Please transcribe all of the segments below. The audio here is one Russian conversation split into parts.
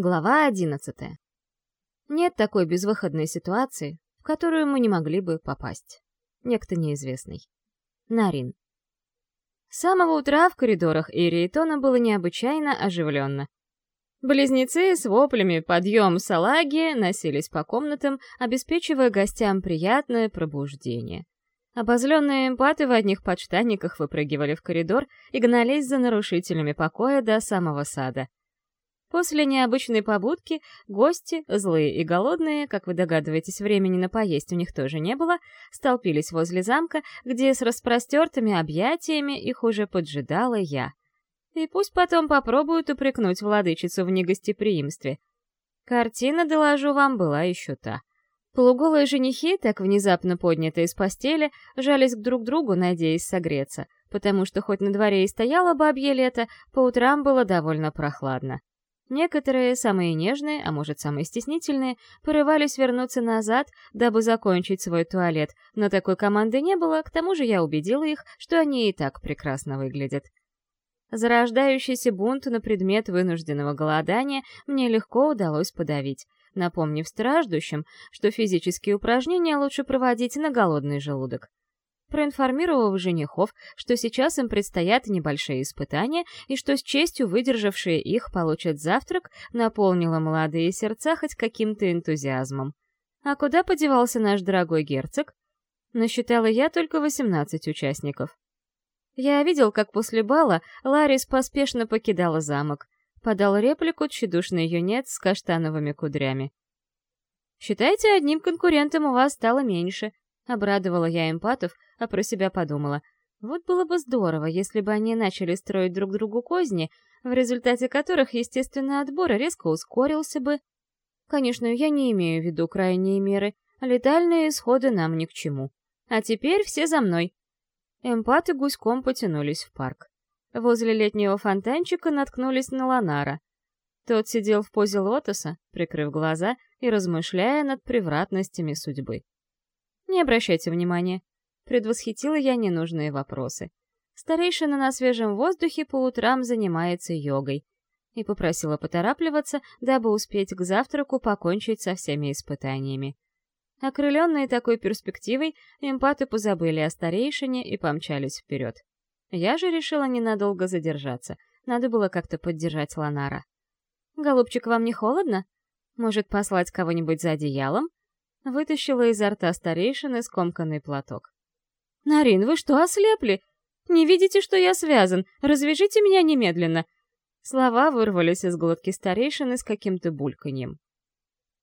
Глава одиннадцатая. Нет такой безвыходной ситуации, в которую мы не могли бы попасть. Некто неизвестный. Нарин. С самого утра в коридорах Ириэтона было необычайно оживленно. Близнецы с воплями «подъем салаги» носились по комнатам, обеспечивая гостям приятное пробуждение. Обозленные эмпаты в одних подштанниках выпрыгивали в коридор и гнались за нарушителями покоя до самого сада. После необычной побудки гости, злые и голодные, как вы догадываетесь, времени на поесть у них тоже не было, столпились возле замка, где с распростертыми объятиями их уже поджидала я. И пусть потом попробуют упрекнуть владычицу в негостеприимстве. Картина, доложу вам, была еще та. Полуголые женихи, так внезапно поднятые из постели, жались к друг другу, надеясь согреться, потому что хоть на дворе и стояло бабье лето, по утрам было довольно прохладно. Некоторые, самые нежные, а может самые стеснительные, порывались вернуться назад, дабы закончить свой туалет, но такой команды не было, к тому же я убедила их, что они и так прекрасно выглядят. Зарождающийся бунт на предмет вынужденного голодания мне легко удалось подавить, напомнив страждущим, что физические упражнения лучше проводить на голодный желудок проинформировав женихов, что сейчас им предстоят небольшие испытания и что с честью выдержавшие их получат завтрак, наполнила молодые сердца хоть каким-то энтузиазмом. А куда подевался наш дорогой герцог? Насчитала я только 18 участников. Я видел, как после бала Ларис поспешно покидала замок. Подал реплику тщедушный юнец с каштановыми кудрями. «Считайте, одним конкурентом у вас стало меньше», — обрадовала я эмпатов, а про себя подумала. Вот было бы здорово, если бы они начали строить друг другу козни, в результате которых, естественно, отбор резко ускорился бы. Конечно, я не имею в виду крайние меры, летальные исходы нам ни к чему. А теперь все за мной. Эмпаты гуськом потянулись в парк. Возле летнего фонтанчика наткнулись на Ланара. Тот сидел в позе лотоса, прикрыв глаза и размышляя над превратностями судьбы. Не обращайте внимания. Предвосхитила я ненужные вопросы. Старейшина на свежем воздухе по утрам занимается йогой. И попросила поторапливаться, дабы успеть к завтраку покончить со всеми испытаниями. Окрыленные такой перспективой, эмпаты позабыли о старейшине и помчались вперед. Я же решила ненадолго задержаться. Надо было как-то поддержать Ланара. «Голубчик, вам не холодно? Может, послать кого-нибудь за одеялом?» Вытащила изо рта старейшины скомканный платок. «Нарин, вы что, ослепли? Не видите, что я связан? Развяжите меня немедленно!» Слова вырвались из глотки старейшины с каким-то бульканьем.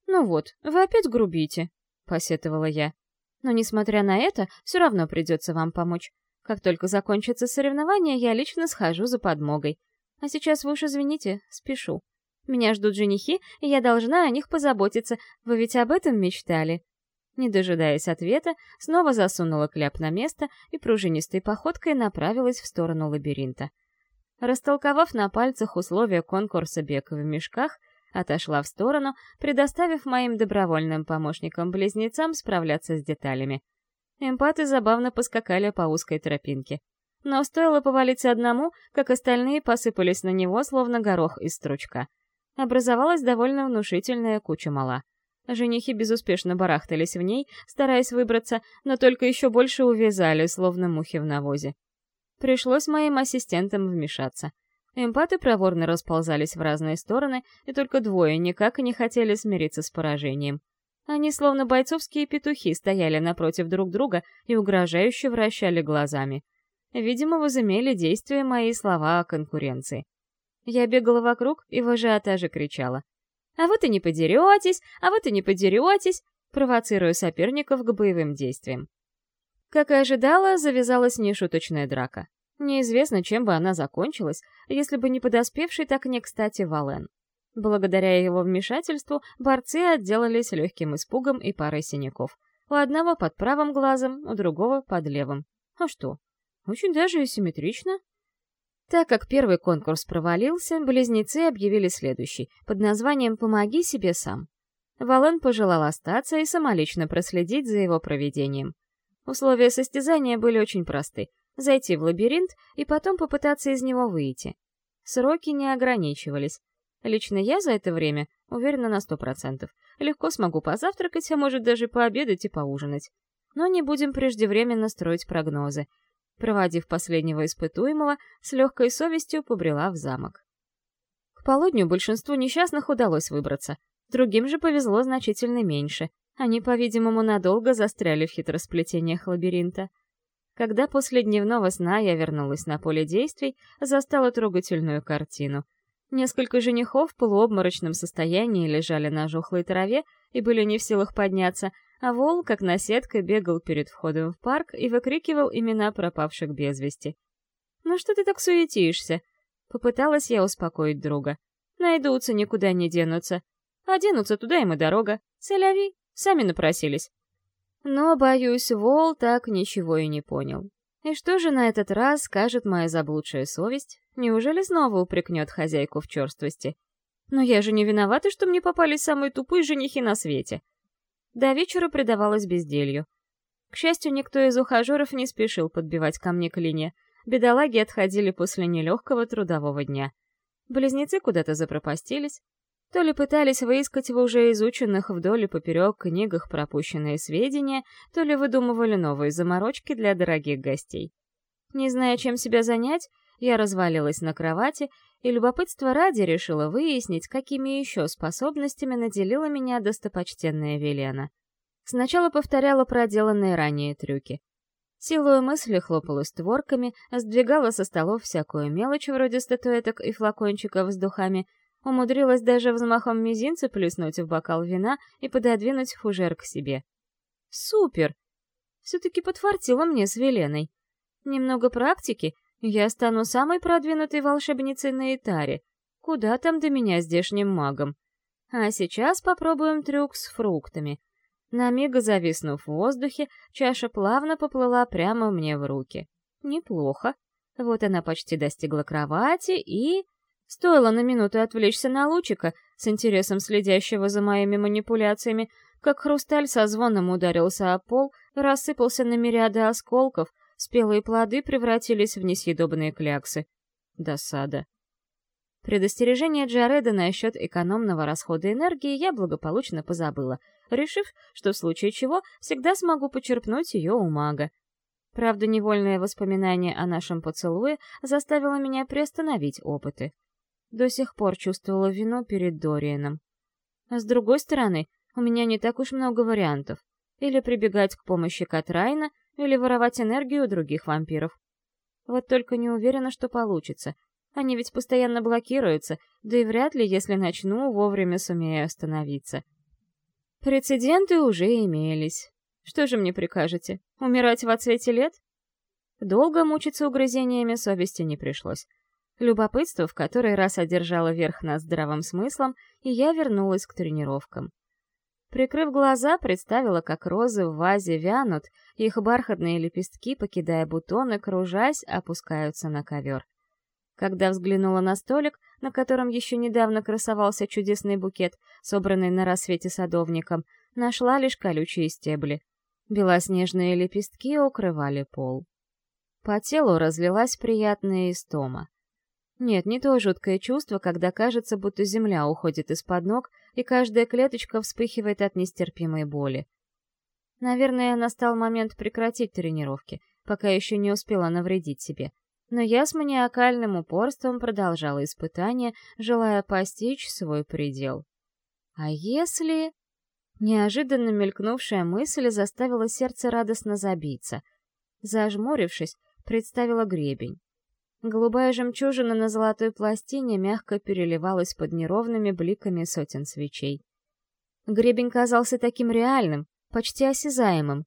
«Ну вот, вы опять грубите», — посетовала я. «Но, несмотря на это, все равно придется вам помочь. Как только закончится соревнование, я лично схожу за подмогой. А сейчас вы уж извините, спешу. Меня ждут женихи, и я должна о них позаботиться. Вы ведь об этом мечтали?» Не дожидаясь ответа, снова засунула кляп на место и пружинистой походкой направилась в сторону лабиринта. Растолковав на пальцах условия конкурса бег в мешках, отошла в сторону, предоставив моим добровольным помощникам-близнецам справляться с деталями. Эмпаты забавно поскакали по узкой тропинке. Но стоило повалиться одному, как остальные посыпались на него, словно горох из стручка. Образовалась довольно внушительная куча мала. Женихи безуспешно барахтались в ней, стараясь выбраться, но только еще больше увязали, словно мухи в навозе. Пришлось моим ассистентам вмешаться. Эмпаты проворно расползались в разные стороны, и только двое никак не хотели смириться с поражением. Они, словно бойцовские петухи, стояли напротив друг друга и угрожающе вращали глазами. Видимо, возымели действие мои слова о конкуренции. Я бегала вокруг и в ажиотаже кричала. А вот и не подеретесь, а вот и не подеретесь, провоцируя соперников к боевым действиям. Как и ожидала, завязалась нешуточная драка. Неизвестно, чем бы она закончилась, если бы не подоспевший так не кстати Вален. Благодаря его вмешательству борцы отделались легким испугом и парой синяков. У одного под правым глазом, у другого под левым. А что? Очень даже и симметрично. Так как первый конкурс провалился, близнецы объявили следующий, под названием «Помоги себе сам». Вален пожелал остаться и самолично проследить за его проведением. Условия состязания были очень просты — зайти в лабиринт и потом попытаться из него выйти. Сроки не ограничивались. Лично я за это время уверена на сто процентов. Легко смогу позавтракать, а может даже пообедать и поужинать. Но не будем преждевременно строить прогнозы. Проводив последнего испытуемого, с легкой совестью побрела в замок. К полудню большинству несчастных удалось выбраться. Другим же повезло значительно меньше. Они, по-видимому, надолго застряли в хитросплетениях лабиринта. Когда после дневного сна я вернулась на поле действий, застала трогательную картину. Несколько женихов в полуобморочном состоянии лежали на жухлой траве и были не в силах подняться, а вол, как наседка, бегал перед входом в парк и выкрикивал имена пропавших без вести. «Ну что ты так суетишься?» Попыталась я успокоить друга. «Найдутся, никуда не денутся. Оденутся туда им и дорога. Соляви, сами напросились». Но, боюсь, Вол так ничего и не понял. И что же на этот раз скажет моя заблудшая совесть? Неужели снова упрекнет хозяйку в черствости? Но я же не виновата, что мне попались самые тупые женихи на свете. До вечера предавалась безделью. К счастью, никто из ухажеров не спешил подбивать ко мне клинья. Бедолаги отходили после нелегкого трудового дня. Близнецы куда-то запропастились, то ли пытались выискать в уже изученных вдоль и поперек книгах пропущенные сведения, то ли выдумывали новые заморочки для дорогих гостей. Не зная, чем себя занять, я развалилась на кровати и любопытство ради решила выяснить, какими еще способностями наделила меня достопочтенная Велена. Сначала повторяла проделанные ранее трюки. Силою мысли хлопала створками, сдвигала со столов всякую мелочь вроде статуэток и флакончиков с духами — Умудрилась даже взмахом мизинца плюснуть в бокал вина и пододвинуть фужер к себе. Супер! Все-таки подфартило мне с Веленой. Немного практики, я стану самой продвинутой волшебницей на Итаре. Куда там до меня здешним магом? А сейчас попробуем трюк с фруктами. На миг зависнув в воздухе, чаша плавно поплыла прямо мне в руки. Неплохо. Вот она почти достигла кровати и... Стоило на минуту отвлечься на лучика, с интересом следящего за моими манипуляциями, как хрусталь со звоном ударился о пол, рассыпался на мириады осколков, спелые плоды превратились в несъедобные кляксы. Досада. Предостережение Джареда насчет экономного расхода энергии я благополучно позабыла, решив, что в случае чего всегда смогу почерпнуть ее у мага. Правда, невольное воспоминание о нашем поцелуе заставило меня приостановить опыты. До сих пор чувствовала вину перед Дорианом. А с другой стороны, у меня не так уж много вариантов. Или прибегать к помощи Катрайна, или воровать энергию у других вампиров. Вот только не уверена, что получится. Они ведь постоянно блокируются, да и вряд ли, если начну, вовремя сумею остановиться. Прецеденты уже имелись. Что же мне прикажете? Умирать в отсвете лет? Долго мучиться угрызениями совести не пришлось. Любопытство в который раз одержало верх над здравым смыслом, и я вернулась к тренировкам. Прикрыв глаза, представила, как розы в вазе вянут, их бархатные лепестки, покидая бутоны, кружась, опускаются на ковер. Когда взглянула на столик, на котором еще недавно красовался чудесный букет, собранный на рассвете садовником, нашла лишь колючие стебли. Белоснежные лепестки укрывали пол. По телу разлилась приятная истома. Нет, не то жуткое чувство, когда кажется, будто земля уходит из-под ног, и каждая клеточка вспыхивает от нестерпимой боли. Наверное, настал момент прекратить тренировки, пока еще не успела навредить себе. Но я с маниакальным упорством продолжала испытания, желая постичь свой предел. А если... Неожиданно мелькнувшая мысль заставила сердце радостно забиться. Зажмурившись, представила гребень. Голубая жемчужина на золотой пластине мягко переливалась под неровными бликами сотен свечей. Гребень казался таким реальным, почти осязаемым.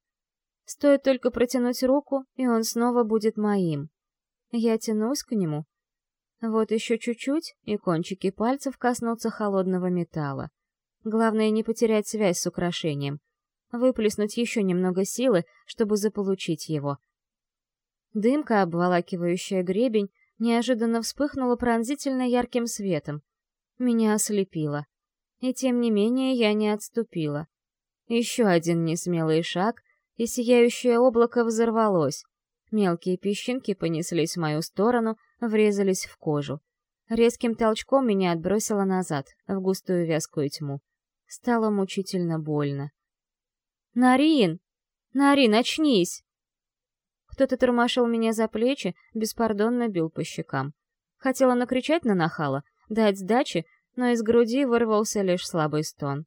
Стоит только протянуть руку, и он снова будет моим. Я тянусь к нему. Вот еще чуть-чуть, и кончики пальцев коснутся холодного металла. Главное не потерять связь с украшением. Выплеснуть еще немного силы, чтобы заполучить его — Дымка, обволакивающая гребень, неожиданно вспыхнула пронзительно ярким светом. Меня ослепило. И тем не менее я не отступила. Еще один несмелый шаг, и сияющее облако взорвалось. Мелкие песчинки понеслись в мою сторону, врезались в кожу. Резким толчком меня отбросило назад, в густую вязкую тьму. Стало мучительно больно. «Нарин! Нарин, очнись!» Кто-то тормошил меня за плечи, беспардонно бил по щекам. Хотела накричать на нахала, дать сдачи, но из груди вырвался лишь слабый стон.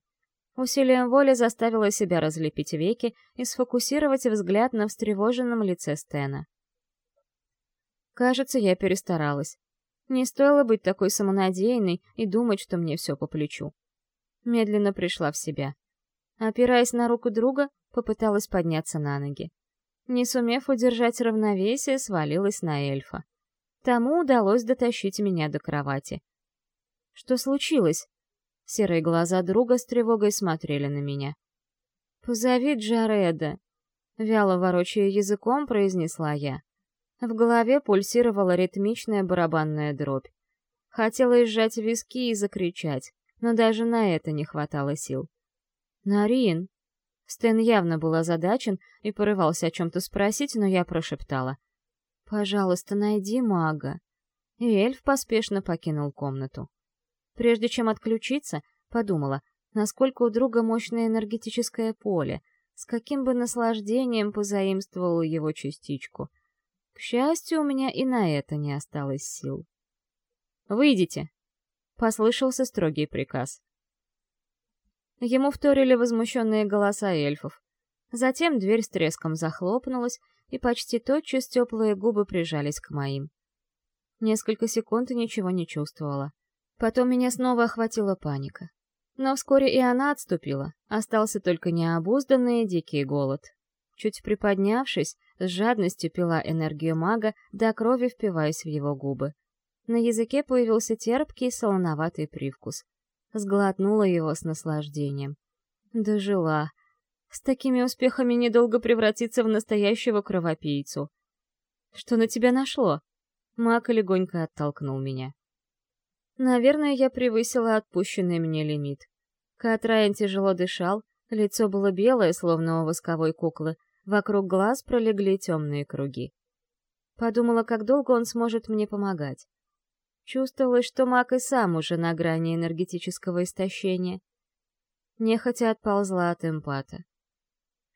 Усилием воли заставила себя разлепить веки и сфокусировать взгляд на встревоженном лице Стена. Кажется, я перестаралась. Не стоило быть такой самонадеянной и думать, что мне все по плечу. Медленно пришла в себя. Опираясь на руку друга, попыталась подняться на ноги. Не сумев удержать равновесие, свалилась на эльфа. Тому удалось дотащить меня до кровати. «Что случилось?» Серые глаза друга с тревогой смотрели на меня. «Позови Джареда», — вяло ворочая языком, произнесла я. В голове пульсировала ритмичная барабанная дробь. Хотела сжать виски и закричать, но даже на это не хватало сил. «Нарин!» Стэн явно был озадачен и порывался о чем-то спросить, но я прошептала. «Пожалуйста, найди мага». И эльф поспешно покинул комнату. Прежде чем отключиться, подумала, насколько у друга мощное энергетическое поле, с каким бы наслаждением позаимствовала его частичку — к счастью, у меня и на это не осталось сил. «Выйдите!» — послышался строгий приказ. Ему вторили возмущенные голоса эльфов. Затем дверь с треском захлопнулась, и почти тотчас теплые губы прижались к моим. Несколько секунд ничего не чувствовала. Потом меня снова охватила паника. Но вскоре и она отступила, остался только необузданный дикий голод. Чуть приподнявшись, с жадностью пила энергию мага, до крови впиваясь в его губы. На языке появился терпкий солоноватый привкус. Сглотнула его с наслаждением. Дожила. С такими успехами недолго превратиться в настоящего кровопийцу. «Что на тебя нашло?» Маг легонько оттолкнул меня. Наверное, я превысила отпущенный мне лимит. Катрайн тяжело дышал, Лицо было белое, словно у восковой куклы, вокруг глаз пролегли темные круги. Подумала, как долго он сможет мне помогать. Чувствовалось, что маг и сам уже на грани энергетического истощения. Нехотя отползла от эмпата.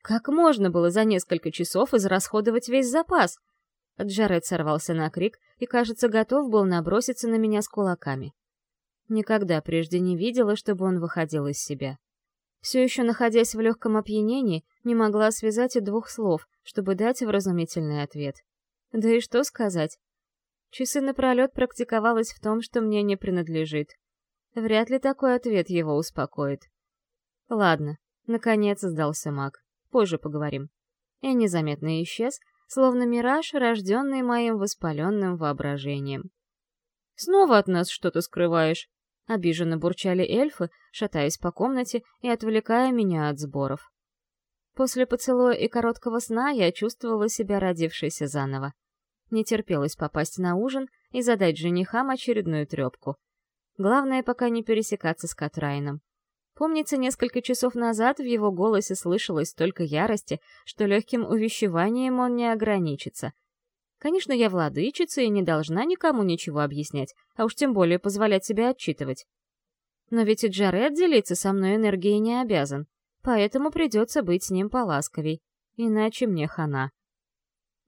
Как можно было за несколько часов израсходовать весь запас? Джаред сорвался на крик и, кажется, готов был наброситься на меня с кулаками. Никогда прежде не видела, чтобы он выходил из себя. Все еще находясь в легком опьянении, не могла связать и двух слов, чтобы дать вразумительный ответ. Да и что сказать? Часы напролет практиковалась в том, что мне не принадлежит. Вряд ли такой ответ его успокоит. Ладно, наконец сдался маг. Позже поговорим. И незаметно исчез, словно мираж, рожденный моим воспаленным воображением. «Снова от нас что-то скрываешь?» Обиженно бурчали эльфы, шатаясь по комнате и отвлекая меня от сборов. После поцелуя и короткого сна я чувствовала себя родившейся заново. Не терпелось попасть на ужин и задать женихам очередную трепку. Главное, пока не пересекаться с Катрайном. Помнится, несколько часов назад в его голосе слышалось столько ярости, что легким увещеванием он не ограничится — Конечно, я владычица и не должна никому ничего объяснять, а уж тем более позволять себе отчитывать. Но ведь и Джаред делиться со мной энергией не обязан, поэтому придется быть с ним поласковей, иначе мне хана.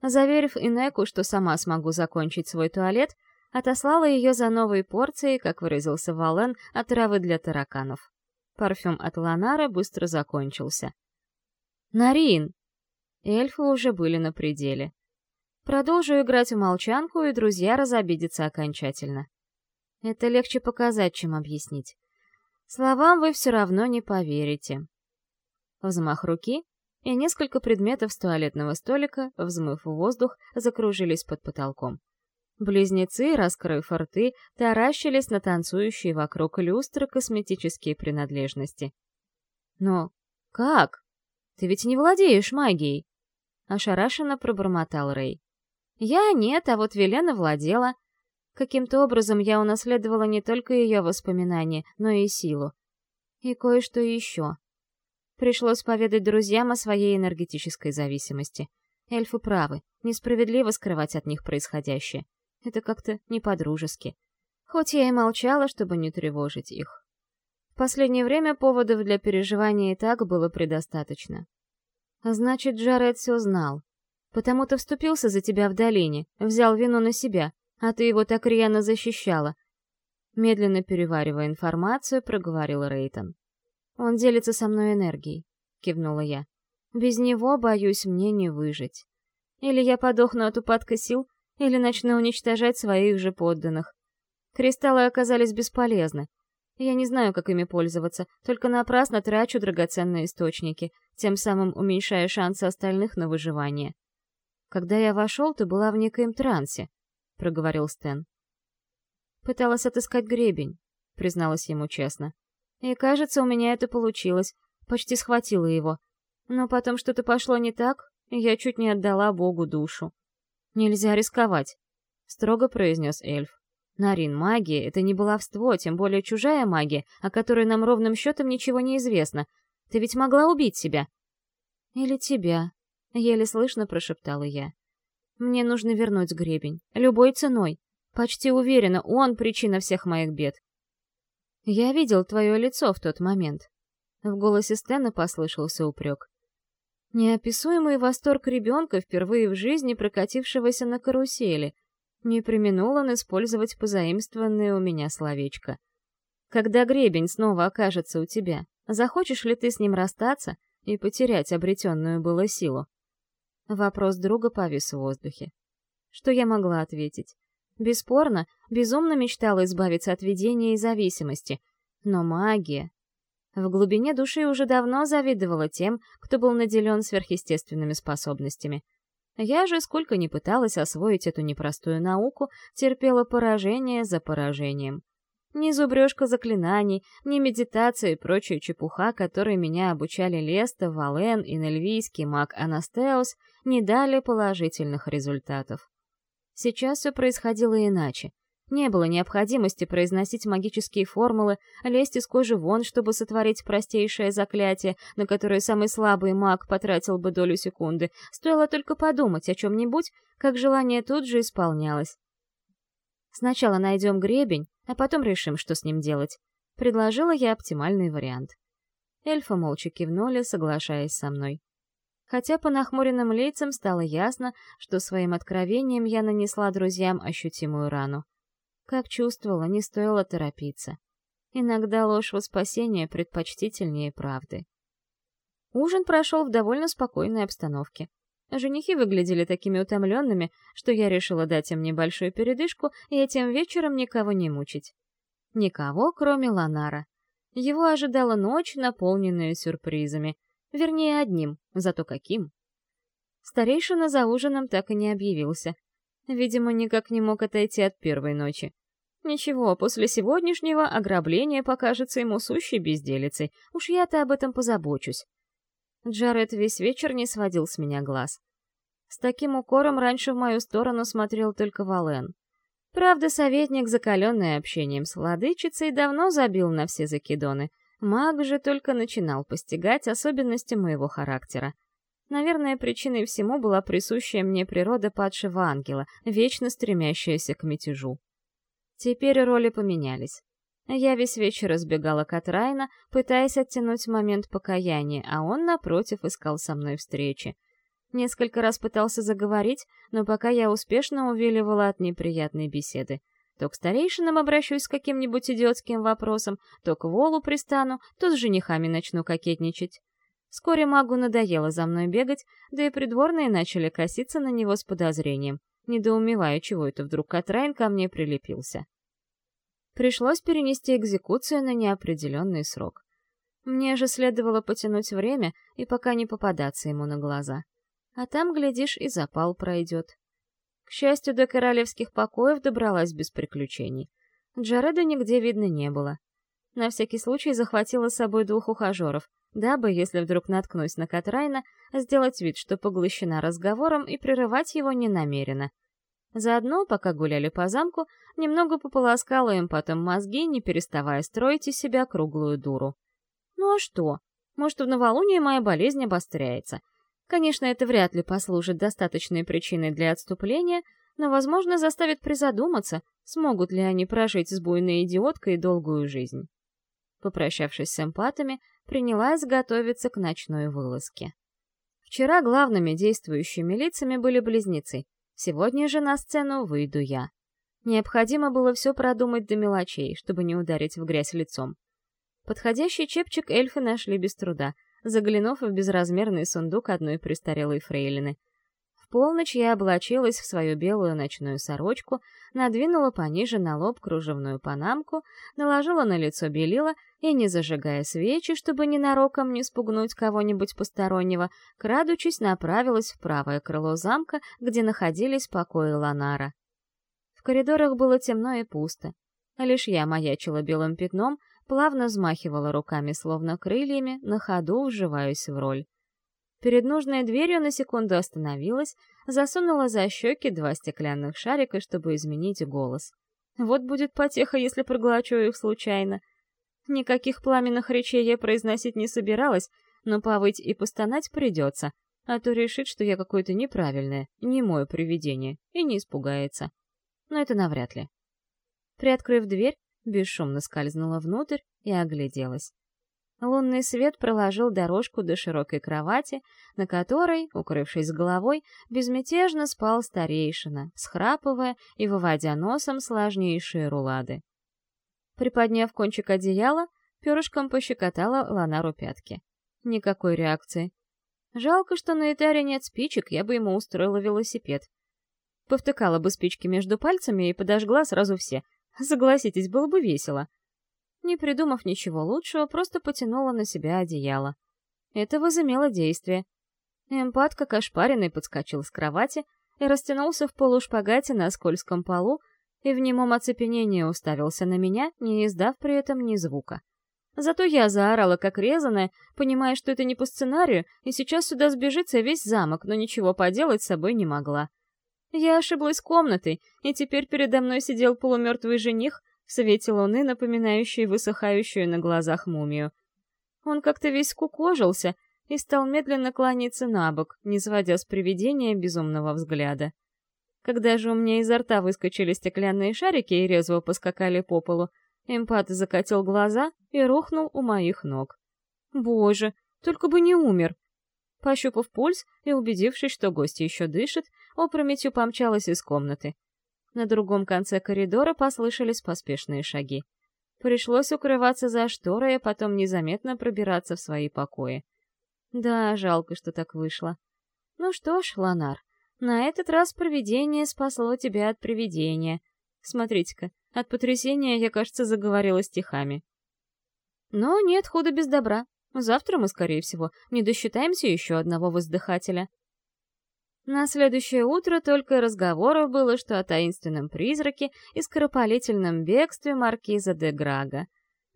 Заверив Инеку, что сама смогу закончить свой туалет, отослала ее за новой порцией, как выразился Вален, отравы для тараканов. Парфюм от Ланара быстро закончился. «Нарин!» Эльфы уже были на пределе. Продолжу играть в молчанку, и друзья разобидятся окончательно. Это легче показать, чем объяснить. Словам вы все равно не поверите. Взмах руки, и несколько предметов с туалетного столика, взмыв в воздух, закружились под потолком. Близнецы, раскрыв рты, таращились на танцующие вокруг люстры косметические принадлежности. «Но как? Ты ведь не владеешь магией!» — ошарашенно пробормотал Рэй. Я нет, а вот Велена владела. Каким-то образом я унаследовала не только ее воспоминания, но и силу. И кое-что еще. Пришлось поведать друзьям о своей энергетической зависимости. Эльфы правы, несправедливо скрывать от них происходящее. Это как-то не по-дружески. Хоть я и молчала, чтобы не тревожить их. В последнее время поводов для переживания и так было предостаточно. Значит, Джаред все знал. Потому-то вступился за тебя в долине, взял вину на себя, а ты его так рьяно защищала. Медленно переваривая информацию, проговорил Рейтон. Он делится со мной энергией, кивнула я. Без него, боюсь, мне не выжить. Или я подохну от упадка сил, или начну уничтожать своих же подданных. Кристаллы оказались бесполезны. Я не знаю, как ими пользоваться, только напрасно трачу драгоценные источники, тем самым уменьшая шансы остальных на выживание. «Когда я вошел, ты была в некоем трансе», — проговорил Стэн. «Пыталась отыскать гребень», — призналась ему честно. «И кажется, у меня это получилось. Почти схватила его. Но потом что-то пошло не так, и я чуть не отдала Богу душу. «Нельзя рисковать», — строго произнес эльф. «Нарин, магия — это не баловство, тем более чужая магия, о которой нам ровным счетом ничего не известно. Ты ведь могла убить себя». «Или тебя», — еле слышно прошептала я. «Мне нужно вернуть гребень. Любой ценой. Почти уверена, он причина всех моих бед». «Я видел твое лицо в тот момент». В голосе Стэна послышался упрек. Неописуемый восторг ребенка, впервые в жизни прокатившегося на карусели. Не применул он использовать позаимствованное у меня словечко. Когда гребень снова окажется у тебя, захочешь ли ты с ним расстаться и потерять обретенную было силу? Вопрос друга повис в воздухе. Что я могла ответить? Бесспорно, безумно мечтала избавиться от видения и зависимости. Но магия, в глубине души уже давно завидовала тем, кто был наделен сверхъестественными способностями. Я же, сколько ни пыталась освоить эту непростую науку, терпела поражение за поражением. Ни зубрежка заклинаний, ни медитация и прочая чепуха, которой меня обучали Леста, Вален и нельвийский маг Анастеус, не дали положительных результатов. Сейчас все происходило иначе. Не было необходимости произносить магические формулы, лезть из кожи вон, чтобы сотворить простейшее заклятие, на которое самый слабый маг потратил бы долю секунды. Стоило только подумать о чем-нибудь, как желание тут же исполнялось. Сначала найдем гребень, а потом решим, что с ним делать. Предложила я оптимальный вариант. Эльфы молча кивнули, соглашаясь со мной. Хотя по нахмуренным лицам стало ясно, что своим откровением я нанесла друзьям ощутимую рану. Как чувствовала, не стоило торопиться. Иногда ложь во спасение предпочтительнее правды. Ужин прошел в довольно спокойной обстановке. Женихи выглядели такими утомленными, что я решила дать им небольшую передышку и этим вечером никого не мучить. Никого, кроме Ланара. Его ожидала ночь, наполненная сюрпризами. Вернее, одним, зато каким. Старейшина за ужином так и не объявился. Видимо, никак не мог отойти от первой ночи. Ничего, после сегодняшнего ограбление покажется ему сущей безделицей. Уж я-то об этом позабочусь. Джаред весь вечер не сводил с меня глаз. С таким укором раньше в мою сторону смотрел только Вален. Правда, советник, закаленный общением с владычицей, давно забил на все закидоны. Маг же только начинал постигать особенности моего характера. Наверное, причиной всему была присущая мне природа падшего ангела, вечно стремящаяся к мятежу. Теперь роли поменялись. Я весь вечер избегала Катрайна, пытаясь оттянуть момент покаяния, а он, напротив, искал со мной встречи. Несколько раз пытался заговорить, но пока я успешно увиливала от неприятной беседы. То к старейшинам обращусь с каким-нибудь идиотским вопросом, то к Волу пристану, то с женихами начну кокетничать. Вскоре магу надоело за мной бегать, да и придворные начали коситься на него с подозрением недоумевая, чего это вдруг Катрайн ко мне прилепился. Пришлось перенести экзекуцию на неопределенный срок. Мне же следовало потянуть время и пока не попадаться ему на глаза. А там, глядишь, и запал пройдет. К счастью, до королевских покоев добралась без приключений. Джареда нигде видно не было. На всякий случай захватила с собой двух ухажеров, дабы, если вдруг наткнусь на Катрайна, сделать вид, что поглощена разговором и прерывать его не намерена. Заодно, пока гуляли по замку, немного пополоскала им потом мозги, не переставая строить из себя круглую дуру. Ну а что? Может, в новолуние моя болезнь обостряется. Конечно, это вряд ли послужит достаточной причиной для отступления, но, возможно, заставит призадуматься, Смогут ли они прожить с буйной идиоткой долгую жизнь? Попрощавшись с эмпатами, принялась готовиться к ночной вылазке. Вчера главными действующими лицами были близнецы. Сегодня же на сцену выйду я. Необходимо было все продумать до мелочей, чтобы не ударить в грязь лицом. Подходящий чепчик эльфы нашли без труда, заглянув в безразмерный сундук одной престарелой фрейлины. В полночь я облачилась в свою белую ночную сорочку, надвинула пониже на лоб кружевную панамку, наложила на лицо белила и, не зажигая свечи, чтобы ненароком не спугнуть кого-нибудь постороннего, крадучись, направилась в правое крыло замка, где находились покои Ланара. В коридорах было темно и пусто. Лишь я маячила белым пятном, плавно взмахивала руками, словно крыльями, на ходу вживаясь в роль. Перед нужной дверью на секунду остановилась, засунула за щеки два стеклянных шарика, чтобы изменить голос. Вот будет потеха, если проглочу их случайно. Никаких пламенных речей я произносить не собиралась, но повыть и постонать придется, а то решит, что я какое-то неправильное, не мое привидение, и не испугается но это навряд ли. Приоткрыв дверь, бесшумно скользнула внутрь и огляделась. Лунный свет проложил дорожку до широкой кровати, на которой, укрывшись головой, безмятежно спал старейшина, схрапывая и выводя носом сложнейшие рулады. Приподняв кончик одеяла, перышком пощекотала Ланару пятки. Никакой реакции. Жалко, что на Этаре нет спичек, я бы ему устроила велосипед. Повтыкала бы спички между пальцами и подожгла сразу все. Согласитесь, было бы весело. Не придумав ничего лучшего, просто потянула на себя одеяло. Это возымело действие. Эмпат, как ошпаренный, подскочил с кровати и растянулся в полушпагате на скользком полу, и в немом оцепенении уставился на меня, не издав при этом ни звука. Зато я заорала как резаная, понимая, что это не по сценарию, и сейчас сюда сбежится весь замок, но ничего поделать с собой не могла. Я ошиблась комнатой, и теперь передо мной сидел полумертвый жених в свете луны, напоминающий высыхающую на глазах мумию. Он как-то весь кукожился и стал медленно кланяться на бок, не сводя с привидения безумного взгляда. Когда же у меня изо рта выскочили стеклянные шарики и резво поскакали по полу, эмпат закатил глаза и рухнул у моих ног. Боже, только бы не умер! Пощупав пульс и убедившись, что гость еще дышит, опрометью помчалась из комнаты. На другом конце коридора послышались поспешные шаги. Пришлось укрываться за шторой, а потом незаметно пробираться в свои покои. Да, жалко, что так вышло. Ну что ж, Ланар, на этот раз провидение спасло тебя от привидения. Смотрите-ка, от потрясения я, кажется, заговорила стихами. Но нет худа без добра. Завтра мы, скорее всего, не досчитаемся еще одного воздыхателя. На следующее утро только разговоров было, что о таинственном призраке и скоропалительном бегстве маркиза де Грага.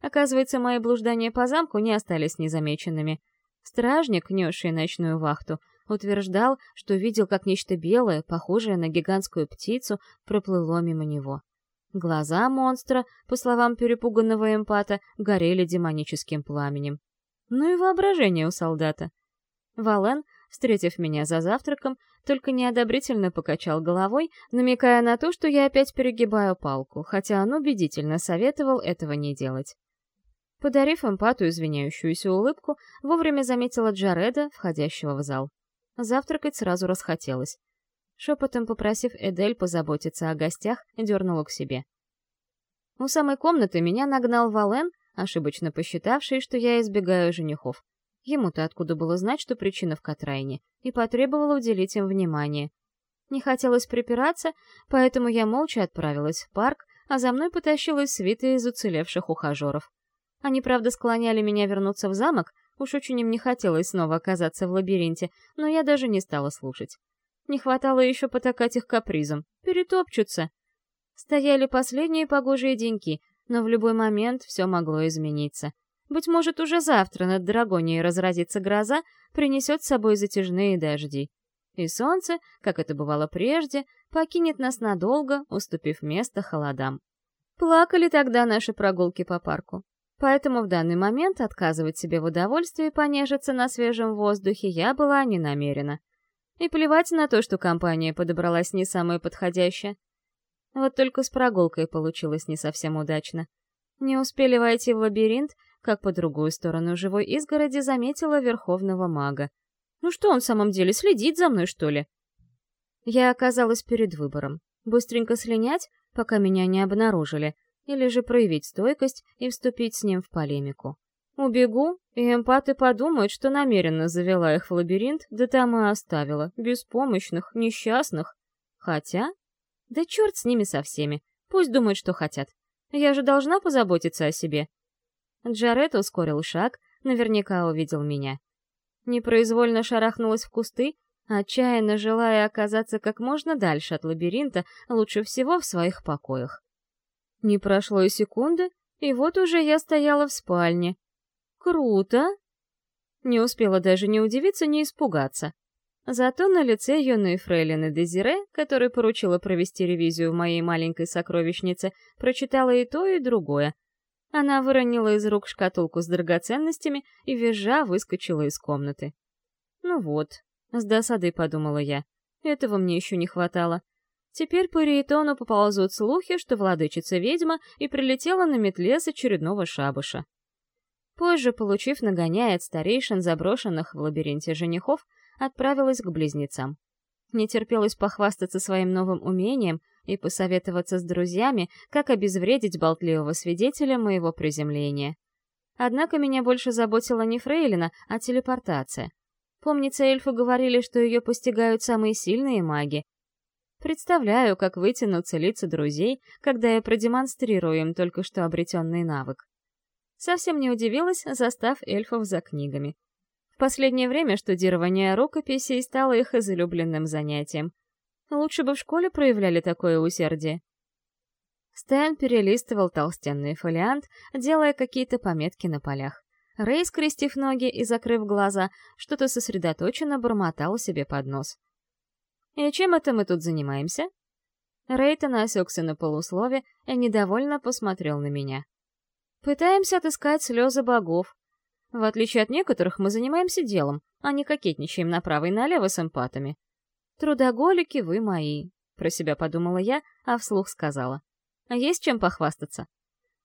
Оказывается, мои блуждания по замку не остались незамеченными. Стражник, несший ночную вахту, утверждал, что видел, как нечто белое, похожее на гигантскую птицу, проплыло мимо него. Глаза монстра, по словам перепуганного эмпата, горели демоническим пламенем. Ну и воображение у солдата. Вален, встретив меня за завтраком, только неодобрительно покачал головой, намекая на то, что я опять перегибаю палку, хотя он убедительно советовал этого не делать. Подарив эмпату извиняющуюся улыбку, вовремя заметила Джареда, входящего в зал. Завтракать сразу расхотелось. Шепотом попросив Эдель позаботиться о гостях, дернула к себе. У самой комнаты меня нагнал Вален, ошибочно посчитавший, что я избегаю женихов. Ему-то откуда было знать, что причина в Катрайне, и потребовала уделить им внимание. Не хотелось припираться, поэтому я молча отправилась в парк, а за мной потащилась свита из уцелевших ухажеров. Они, правда, склоняли меня вернуться в замок, уж очень им не хотелось снова оказаться в лабиринте, но я даже не стала слушать. Не хватало еще потакать их капризом. Перетопчутся. Стояли последние погожие деньки, но в любой момент все могло измениться. Быть может, уже завтра над Драгонией разразится гроза, принесет с собой затяжные дожди. И солнце, как это бывало прежде, покинет нас надолго, уступив место холодам. Плакали тогда наши прогулки по парку. Поэтому в данный момент отказывать себе в удовольствии понежиться на свежем воздухе я была не намерена. И плевать на то, что компания подобралась не самая подходящая. Вот только с прогулкой получилось не совсем удачно. Не успели войти в лабиринт, как по другую сторону живой изгороди заметила верховного мага. Ну что он в самом деле, следит за мной, что ли? Я оказалась перед выбором. Быстренько слинять, пока меня не обнаружили, или же проявить стойкость и вступить с ним в полемику. Убегу, и эмпаты подумают, что намеренно завела их в лабиринт, да там и оставила, беспомощных, несчастных. Хотя... Да черт с ними со всеми, пусть думают, что хотят. Я же должна позаботиться о себе. Джаред ускорил шаг, наверняка увидел меня. Непроизвольно шарахнулась в кусты, отчаянно желая оказаться как можно дальше от лабиринта, лучше всего в своих покоях. Не прошло и секунды, и вот уже я стояла в спальне. Круто! Не успела даже не удивиться, не испугаться. Зато на лице юной фрейлины Дезире, которой поручила провести ревизию в моей маленькой сокровищнице, прочитала и то, и другое. Она выронила из рук шкатулку с драгоценностями и, визжа, выскочила из комнаты. Ну вот, с досадой подумала я. Этого мне еще не хватало. Теперь по Рейтону поползут слухи, что владычица-ведьма и прилетела на метле с очередного шабыша. Позже, получив нагоняя от старейшин, заброшенных в лабиринте женихов, отправилась к близнецам. Не терпелось похвастаться своим новым умением и посоветоваться с друзьями, как обезвредить болтливого свидетеля моего приземления. Однако меня больше заботила не Фрейлина, а телепортация — Помнится, эльфы говорили, что ее постигают самые сильные маги. Представляю, как вытянутся лица друзей, когда я продемонстрирую им только что обретенный навык. Совсем не удивилась, застав эльфов за книгами. В последнее время штудирование рукописей стало их излюбленным занятием. Лучше бы в школе проявляли такое усердие. Стэн перелистывал толстенный фолиант, делая какие-то пометки на полях. Рэй, скрестив ноги и закрыв глаза, что-то сосредоточенно бормотал себе под нос. «И чем это мы тут занимаемся?» Рейтон осекся на полуслове и недовольно посмотрел на меня. «Пытаемся отыскать слезы богов. В отличие от некоторых, мы занимаемся делом, а не кокетничаем направо и налево с эмпатами. Трудоголики вы мои», — про себя подумала я, а вслух сказала. «А есть чем похвастаться?»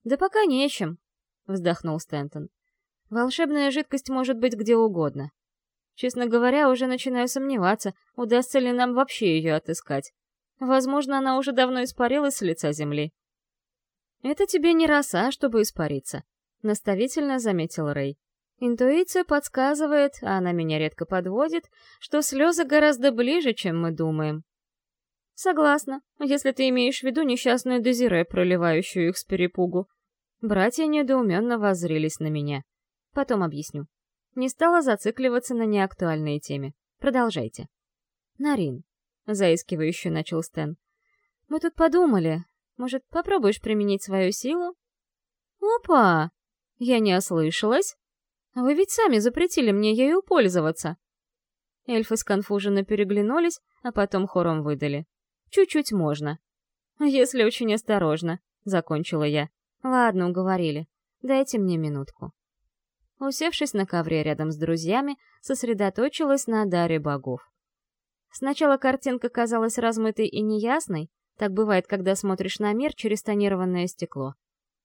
«Да пока нечем», — вздохнул Стентон. Волшебная жидкость может быть где угодно. Честно говоря, уже начинаю сомневаться, удастся ли нам вообще ее отыскать. Возможно, она уже давно испарилась с лица земли. «Это тебе не роса, чтобы испариться», — наставительно заметил Рэй. Интуиция подсказывает, а она меня редко подводит, что слезы гораздо ближе, чем мы думаем. Согласна, если ты имеешь в виду несчастную Дезире, проливающую их с перепугу. Братья недоуменно воззрились на меня. Потом объясню. Не стала зацикливаться на неактуальной теме. Продолжайте. Нарин, заискивающе начал Стэн. Мы тут подумали. Может, попробуешь применить свою силу? Опа! Я не ослышалась. Вы ведь сами запретили мне ею пользоваться. Эльфы сконфуженно переглянулись, а потом хором выдали. Чуть-чуть можно. Если очень осторожно, закончила я. Ладно, уговорили. Дайте мне минутку усевшись на ковре рядом с друзьями, сосредоточилась на даре богов. Сначала картинка казалась размытой и неясной, так бывает, когда смотришь на мир через тонированное стекло.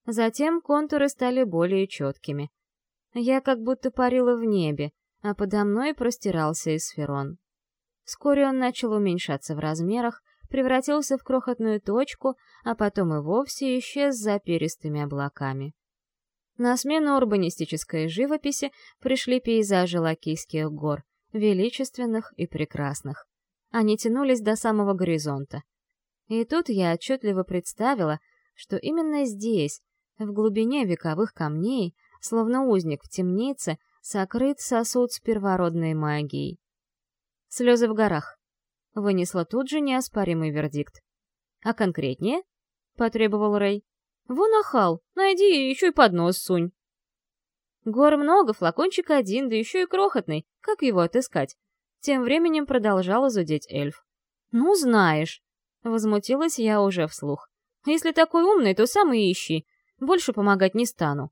Затем контуры стали более четкими. Я как будто парила в небе, а подо мной простирался эсферон. Вскоре он начал уменьшаться в размерах, превратился в крохотную точку, а потом и вовсе исчез за перистыми облаками. На смену урбанистической живописи пришли пейзажи Лакийских гор, величественных и прекрасных. Они тянулись до самого горизонта. И тут я отчетливо представила, что именно здесь, в глубине вековых камней, словно узник в темнице, сокрыт сосуд с первородной магией. «Слезы в горах», — вынесла тут же неоспоримый вердикт. «А конкретнее?» — потребовал Рэй. Вон ахал, найди и еще и поднос сунь. Гор много, флакончик один, да еще и крохотный. Как его отыскать? Тем временем продолжала зудеть эльф. «Ну, знаешь!» — возмутилась я уже вслух. «Если такой умный, то сам и ищи. Больше помогать не стану».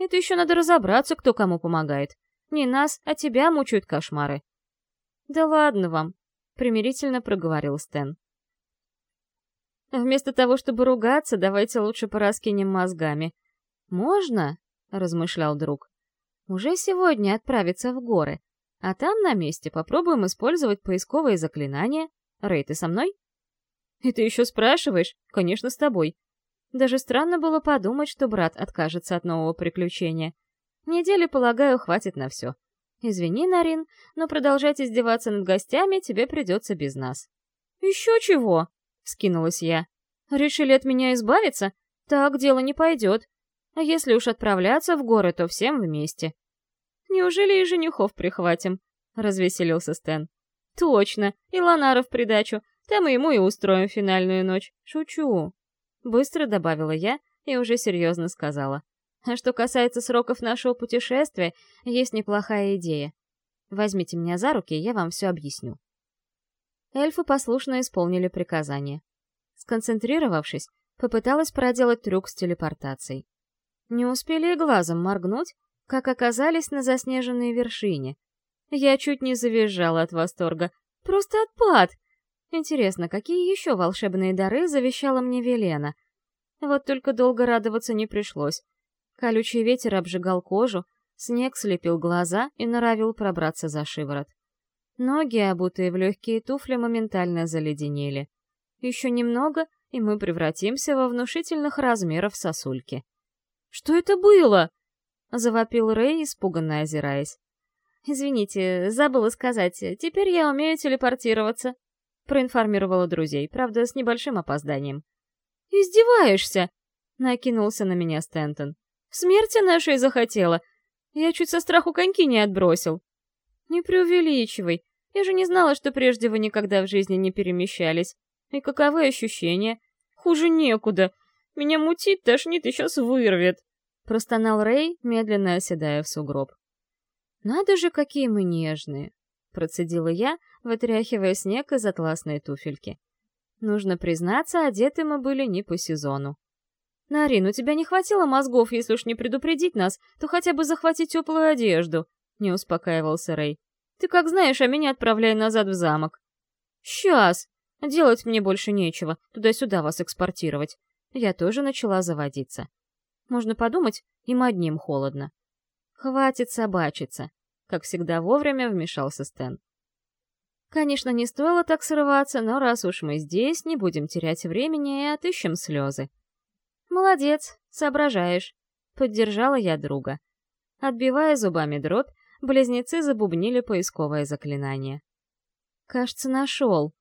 «Это еще надо разобраться, кто кому помогает. Не нас, а тебя мучают кошмары». «Да ладно вам», — примирительно проговорил Стэн. Вместо того, чтобы ругаться, давайте лучше пораскинем мозгами. «Можно?» — размышлял друг. «Уже сегодня отправиться в горы, а там на месте попробуем использовать поисковые заклинания. Рэй, ты со мной?» «И ты еще спрашиваешь? Конечно, с тобой». Даже странно было подумать, что брат откажется от нового приключения. Недели, полагаю, хватит на все. Извини, Нарин, но продолжать издеваться над гостями тебе придется без нас. «Еще чего?» — скинулась я. «Решили от меня избавиться? Так дело не пойдет. А если уж отправляться в горы, то всем вместе. Неужели и женихов прихватим? Развеселился Стэн. Точно, и Ланара в придачу. Там и ему и устроим финальную ночь. Шучу. Быстро добавила я и уже серьезно сказала. А что касается сроков нашего путешествия, есть неплохая идея. Возьмите меня за руки, я вам все объясню. Эльфы послушно исполнили приказание. Сконцентрировавшись, попыталась проделать трюк с телепортацией. Не успели и глазом моргнуть, как оказались на заснеженной вершине. Я чуть не завизжала от восторга. Просто отпад! Интересно, какие еще волшебные дары завещала мне Велена? Вот только долго радоваться не пришлось. Колючий ветер обжигал кожу, снег слепил глаза и норовил пробраться за шиворот. Ноги, обутые в легкие туфли, моментально заледенели. Еще немного, и мы превратимся во внушительных размеров сосульки. «Что это было?» — завопил Рэй, испуганно озираясь. «Извините, забыла сказать, теперь я умею телепортироваться», — проинформировала друзей, правда, с небольшим опозданием. «Издеваешься?» — накинулся на меня Стентон. «Смерти нашей захотела. Я чуть со страху коньки не отбросил». «Не преувеличивай. Я же не знала, что прежде вы никогда в жизни не перемещались. И каковы ощущения? Хуже некуда. Меня мутит, тошнит и сейчас вырвет!» Простонал Рэй, медленно оседая в сугроб. «Надо же, какие мы нежные!» Процедила я, вытряхивая снег из атласной туфельки. Нужно признаться, одеты мы были не по сезону. «Нарин, у тебя не хватило мозгов, если уж не предупредить нас, то хотя бы захватить теплую одежду», — не успокаивался Рэй. «Ты как знаешь, а меня отправляй назад в замок». «Сейчас! Делать мне больше нечего, туда-сюда вас экспортировать я тоже начала заводиться. Можно подумать, им одним холодно. «Хватит собачиться», — как всегда вовремя вмешался Стэн. Конечно, не стоило так срываться, но раз уж мы здесь, не будем терять времени и отыщем слезы. «Молодец, соображаешь», — поддержала я друга. Отбивая зубами дробь, близнецы забубнили поисковое заклинание. «Кажется, нашел»,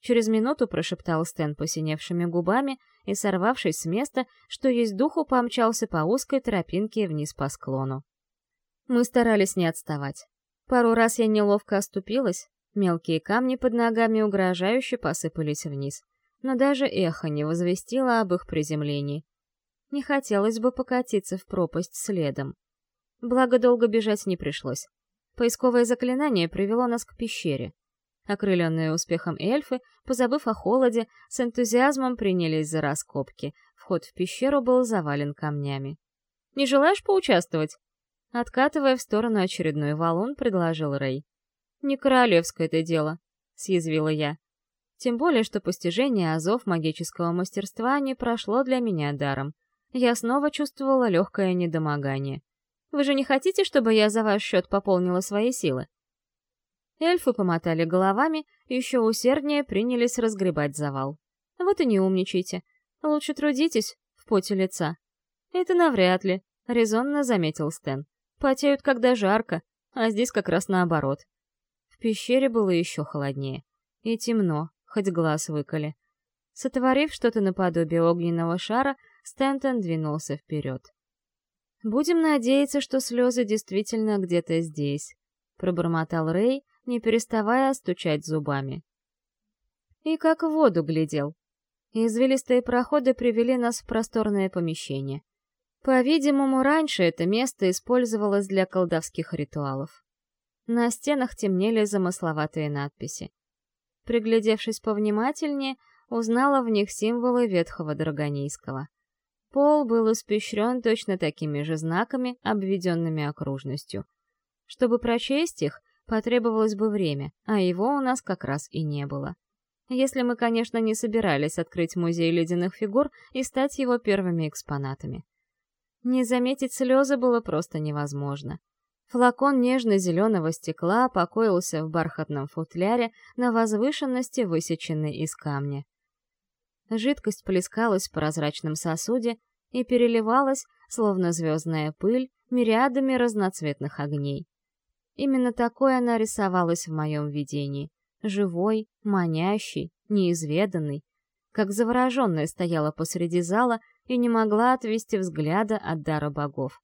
Через минуту прошептал Стэн посиневшими губами и, сорвавшись с места, что есть духу, помчался по узкой тропинке вниз по склону. Мы старались не отставать. Пару раз я неловко оступилась, мелкие камни под ногами угрожающе посыпались вниз, но даже эхо не возвестило об их приземлении. Не хотелось бы покатиться в пропасть следом. Благо, долго бежать не пришлось. Поисковое заклинание привело нас к пещере. Окрыленные успехом эльфы, позабыв о холоде, с энтузиазмом принялись за раскопки. Вход в пещеру был завален камнями. «Не желаешь поучаствовать?» Откатывая в сторону очередной валун, предложил Рэй. «Не королевское это дело», — съязвила я. Тем более, что постижение азов магического мастерства не прошло для меня даром. Я снова чувствовала легкое недомогание. «Вы же не хотите, чтобы я за ваш счет пополнила свои силы?» Эльфы помотали головами и еще усерднее принялись разгребать завал. Вот и не умничайте. Лучше трудитесь в поте лица. Это навряд ли, резонно заметил Стэн. Потеют, когда жарко, а здесь как раз наоборот. В пещере было еще холоднее. И темно, хоть глаз выколи. Сотворив что-то наподобие огненного шара, Стэнтон двинулся вперед. «Будем надеяться, что слезы действительно где-то здесь», — пробормотал Рэй, не переставая стучать зубами. И как в воду глядел. Извилистые проходы привели нас в просторное помещение. По-видимому, раньше это место использовалось для колдовских ритуалов. На стенах темнели замысловатые надписи. Приглядевшись повнимательнее, узнала в них символы ветхого драгонийского. Пол был испещрен точно такими же знаками, обведенными окружностью. Чтобы прочесть их, потребовалось бы время, а его у нас как раз и не было. Если мы, конечно, не собирались открыть музей ледяных фигур и стать его первыми экспонатами. Не заметить слезы было просто невозможно. Флакон нежно-зеленого стекла покоился в бархатном футляре на возвышенности, высеченной из камня. Жидкость плескалась в прозрачном сосуде и переливалась, словно звездная пыль, мириадами разноцветных огней. Именно такой она рисовалась в моем видении. Живой, манящий, неизведанный. Как завороженная стояла посреди зала и не могла отвести взгляда от дара богов.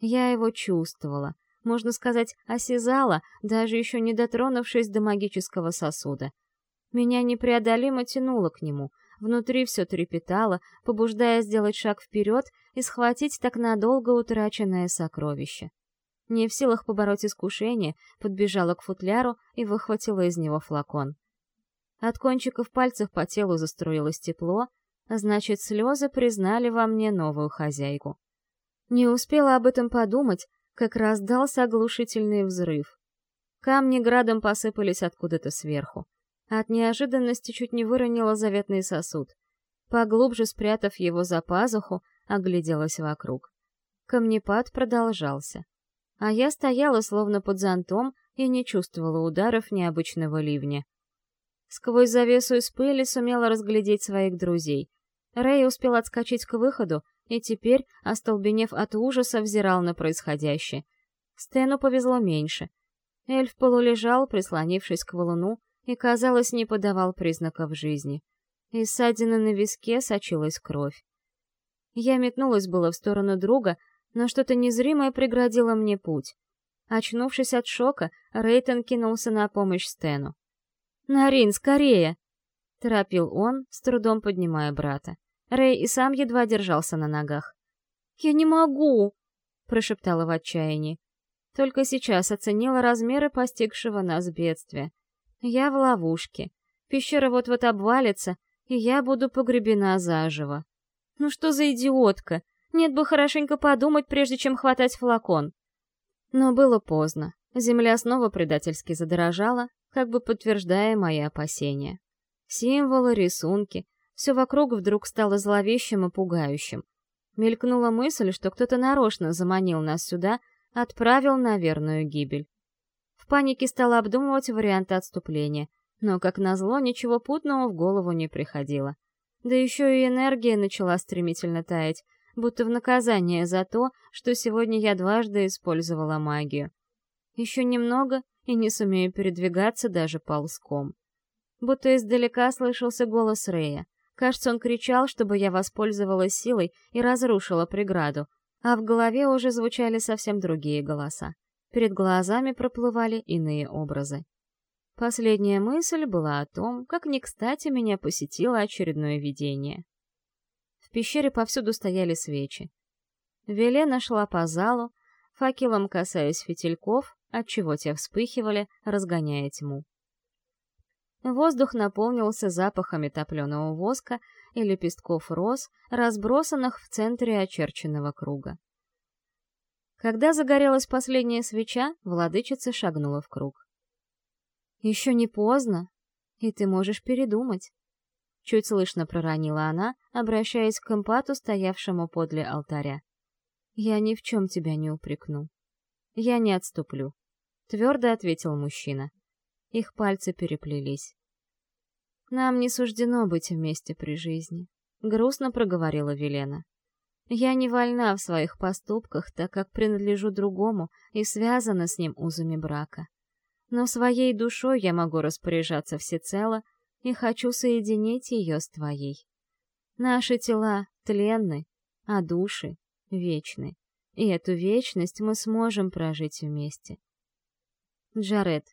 Я его чувствовала, можно сказать, осязала, даже еще не дотронувшись до магического сосуда. Меня непреодолимо тянуло к нему, внутри все трепетало, побуждая сделать шаг вперед и схватить так надолго утраченное сокровище. Не в силах побороть искушение, подбежала к футляру и выхватила из него флакон. От кончиков пальцев по телу заструилось тепло, а значит, слезы признали во мне новую хозяйку. Не успела об этом подумать, как раздался оглушительный взрыв. Камни градом посыпались откуда-то сверху. От неожиданности чуть не выронила заветный сосуд. Поглубже спрятав его за пазуху, огляделась вокруг. Камнепад продолжался. А я стояла словно под зонтом и не чувствовала ударов необычного ливня. Сквозь завесу из пыли сумела разглядеть своих друзей. Рэй успел отскочить к выходу и теперь, остолбенев от ужаса, взирал на происходящее. Стэну повезло меньше. Эльф полулежал, прислонившись к валуну, и, казалось, не подавал признаков жизни. Из ссадины на виске сочилась кровь. Я метнулась было в сторону друга, но что-то незримое преградило мне путь. Очнувшись от шока, Рейтон кинулся на помощь Стэну. «Нарин, скорее!» — торопил он, с трудом поднимая брата. Рэй и сам едва держался на ногах. «Я не могу!» — прошептала в отчаянии. Только сейчас оценила размеры постигшего нас бедствия. Я в ловушке. Пещера вот-вот обвалится, и я буду погребена заживо. Ну что за идиотка? Нет бы хорошенько подумать, прежде чем хватать флакон. Но было поздно. Земля снова предательски задорожала, как бы подтверждая мои опасения. Символы, рисунки — все вокруг вдруг стало зловещим и пугающим. Мелькнула мысль, что кто-то нарочно заманил нас сюда, отправил на верную гибель панике стала обдумывать варианты отступления, но, как назло, ничего путного в голову не приходило. Да еще и энергия начала стремительно таять, будто в наказание за то, что сегодня я дважды использовала магию. Еще немного, и не сумею передвигаться даже ползком. Будто издалека слышался голос Рея. Кажется, он кричал, чтобы я воспользовалась силой и разрушила преграду, а в голове уже звучали совсем другие голоса. Перед глазами проплывали иные образы. Последняя мысль была о том, как не кстати меня посетило очередное видение. В пещере повсюду стояли свечи. Велена шла по залу, факелом касаясь фитильков, отчего те вспыхивали, разгоняя тьму. Воздух наполнился запахами топленого воска и лепестков роз, разбросанных в центре очерченного круга. Когда загорелась последняя свеча, владычица шагнула в круг. «Еще не поздно, и ты можешь передумать», — чуть слышно проронила она, обращаясь к эмпату, стоявшему подле алтаря. «Я ни в чем тебя не упрекну. Я не отступлю», — твердо ответил мужчина. Их пальцы переплелись. «Нам не суждено быть вместе при жизни», — грустно проговорила Велена. Я не вольна в своих поступках, так как принадлежу другому и связана с ним узами брака. Но своей душой я могу распоряжаться всецело и хочу соединить ее с твоей. Наши тела тленны, а души вечны, и эту вечность мы сможем прожить вместе. Джаред.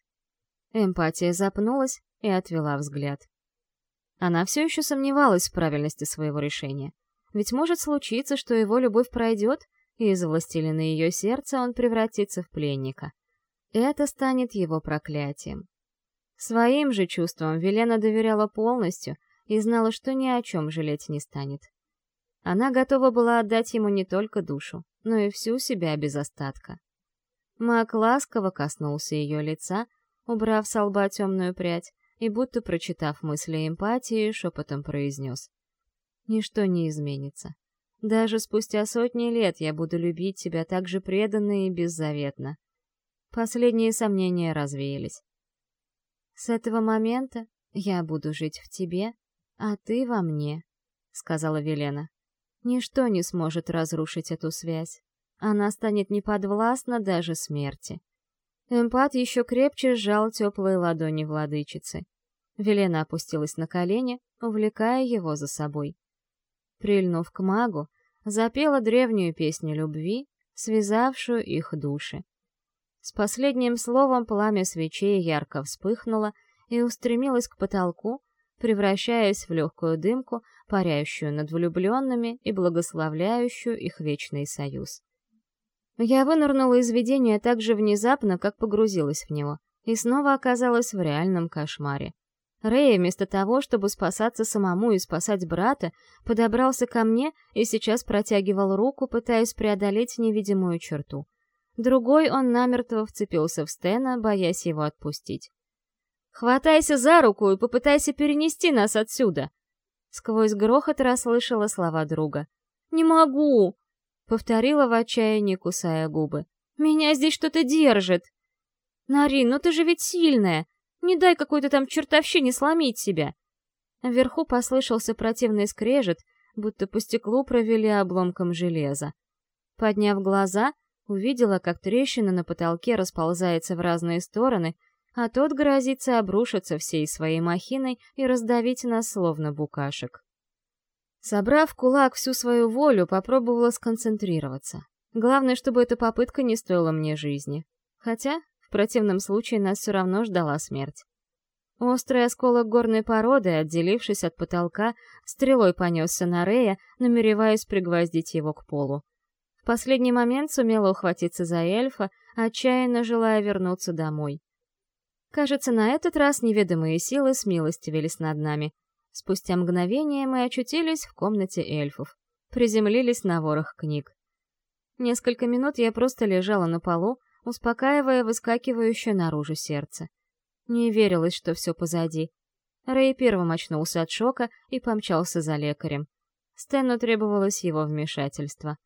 Эмпатия запнулась и отвела взгляд. Она все еще сомневалась в правильности своего решения — ведь может случиться, что его любовь пройдет, и из властелина ее сердца он превратится в пленника. Это станет его проклятием. Своим же чувствам Велена доверяла полностью и знала, что ни о чем жалеть не станет. Она готова была отдать ему не только душу, но и всю себя без остатка. Мак ласково коснулся ее лица, убрав с лба темную прядь, и, будто прочитав мысли эмпатии, шепотом произнес. «Ничто не изменится. Даже спустя сотни лет я буду любить тебя так же преданно и беззаветно». Последние сомнения развеялись. «С этого момента я буду жить в тебе, а ты во мне», — сказала Велена. «Ничто не сможет разрушить эту связь. Она станет неподвластна даже смерти». Эмпат еще крепче сжал теплые ладони владычицы. Велена опустилась на колени, увлекая его за собой. Прильнув к магу, запела древнюю песню любви, связавшую их души. С последним словом пламя свечей ярко вспыхнуло и устремилось к потолку, превращаясь в легкую дымку, парящую над влюбленными и благословляющую их вечный союз. Я вынырнула из видения так же внезапно, как погрузилась в него, и снова оказалась в реальном кошмаре. Рэй, вместо того, чтобы спасаться самому и спасать брата, подобрался ко мне и сейчас протягивал руку, пытаясь преодолеть невидимую черту. Другой он намертво вцепился в Стена, боясь его отпустить. «Хватайся за руку и попытайся перенести нас отсюда!» Сквозь грохот расслышала слова друга. «Не могу!» — повторила в отчаянии, кусая губы. «Меня здесь что-то держит!» «Нарин, ну ты же ведь сильная! Не дай какой-то там чертовщине сломить себя!» Вверху послышался противный скрежет, будто по стеклу провели обломком железа. Подняв глаза, увидела, как трещина на потолке расползается в разные стороны, а тот грозится обрушиться всей своей махиной и раздавить нас словно букашек. Собрав в кулак всю свою волю, попробовала сконцентрироваться. Главное, чтобы эта попытка не стоила мне жизни. Хотя, в противном случае, нас все равно ждала смерть. Острый осколок горной породы, отделившись от потолка, стрелой понесся на Рея, намереваясь пригвоздить его к полу. В последний момент сумела ухватиться за эльфа, отчаянно желая вернуться домой. Кажется, на этот раз неведомые силы смилостивились над нами — Спустя мгновение мы очутились в комнате эльфов. Приземлились на ворох книг. Несколько минут я просто лежала на полу, успокаивая выскакивающее наружу сердце. Не верилось, что все позади. Рэй первым очнулся от шока и помчался за лекарем. Стэну требовалось его вмешательство.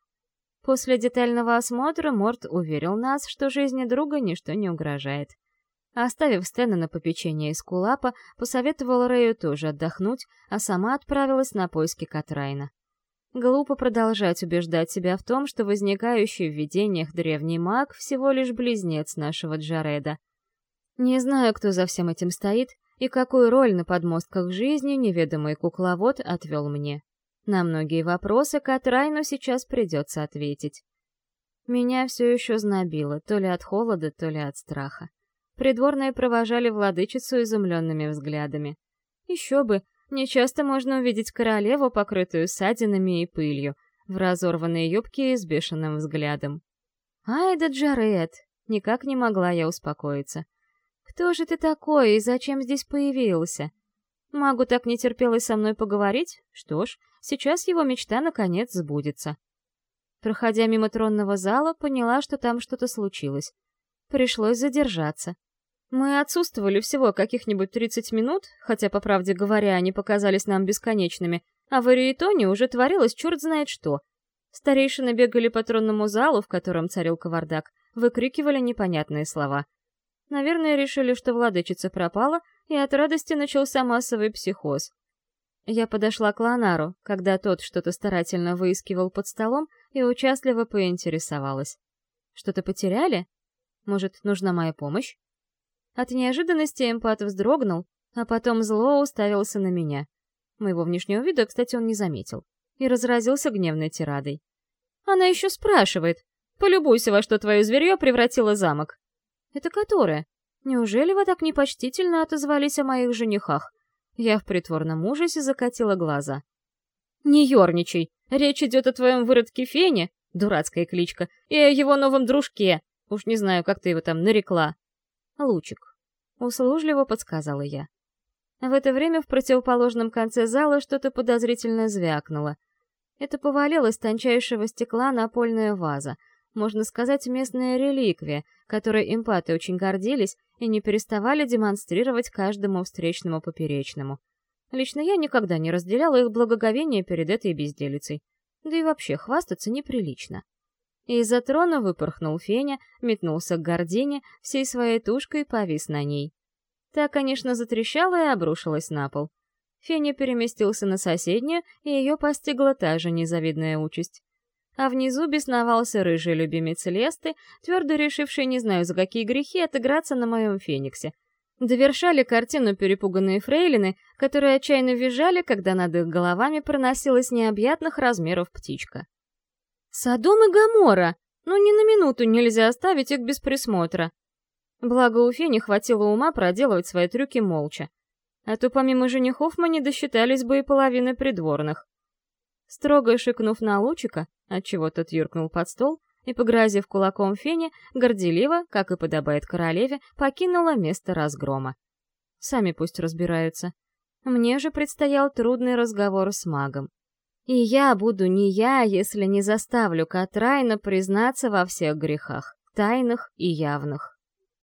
После детального осмотра Морт уверил нас, что жизни друга ничто не угрожает. Оставив Стэна на попечение из Кулапа, посоветовала Рэю тоже отдохнуть, а сама отправилась на поиски Катрайна. Глупо продолжать убеждать себя в том, что возникающий в видениях древний маг всего лишь близнец нашего Джареда. Не знаю, кто за всем этим стоит и какую роль на подмостках жизни неведомый кукловод отвел мне. На многие вопросы Катрайну сейчас придется ответить. Меня все еще знобило, то ли от холода, то ли от страха. Придворные провожали владычицу изумленными взглядами. Еще бы, нечасто можно увидеть королеву, покрытую ссадинами и пылью, в разорванной юбке и с бешеным взглядом. «Ай да Джаред!» Никак не могла я успокоиться. «Кто же ты такой и зачем здесь появился?» Магу так не терпелось со мной поговорить? Что ж, сейчас его мечта наконец сбудется. Проходя мимо тронного зала, поняла, что там что-то случилось. Пришлось задержаться. Мы отсутствовали всего каких-нибудь 30 минут, хотя, по правде говоря, они показались нам бесконечными, а в Ариэтоне уже творилось черт знает что. Старейшины бегали по тронному залу, в котором царил кавардак, выкрикивали непонятные слова. Наверное, решили, что владычица пропала, и от радости начался массовый психоз. Я подошла к Ланару, когда тот что-то старательно выискивал под столом и участливо поинтересовалась. «Что-то потеряли? Может, нужна моя помощь?» От неожиданности эмпат вздрогнул, а потом зло уставился на меня. Моего внешнего вида, кстати, он не заметил. И разразился гневной тирадой. Она еще спрашивает. Полюбуйся, во что твое зверье превратило замок. Это которое? Неужели вы так непочтительно отозвались о моих женихах? Я в притворном ужасе закатила глаза. Не ерничай. Речь идет о твоем выродке Фене, дурацкая кличка, и о его новом дружке. Уж не знаю, как ты его там нарекла. Лучик. Услужливо подсказала я. В это время в противоположном конце зала что-то подозрительно звякнуло. Это повалилось тончайшего стекла напольная ваза. можно сказать, местная реликвия, которой эмпаты очень гордились и не переставали демонстрировать каждому встречному поперечному. Лично я никогда не разделяла их благоговение перед этой безделицей. Да и вообще, хвастаться неприлично. Из-за трона выпорхнул Феня, метнулся к гордине, всей своей тушкой повис на ней. Та, конечно, затрещала и обрушилась на пол. Феня переместился на соседнюю, и ее постигла та же незавидная участь. А внизу бесновался рыжий любимец Лесты, твердо решивший не знаю за какие грехи отыграться на моем Фениксе. Довершали картину перепуганные фрейлины, которые отчаянно визжали, когда над их головами проносилась необъятных размеров птичка. «Содом и Гамора! Ну ни на минуту нельзя оставить их без присмотра!» Благо у Фени хватило ума проделывать свои трюки молча а то помимо женихов мы не досчитались бы и половины придворных. Строго шикнув на лучика, отчего тот юркнул под стол, и, погрозив кулаком Фене, горделиво, как и подобает королеве, покинула место разгрома. Сами пусть разбираются. Мне же предстоял трудный разговор с магом. И я буду не я, если не заставлю Катрайна признаться во всех грехах, тайных и явных.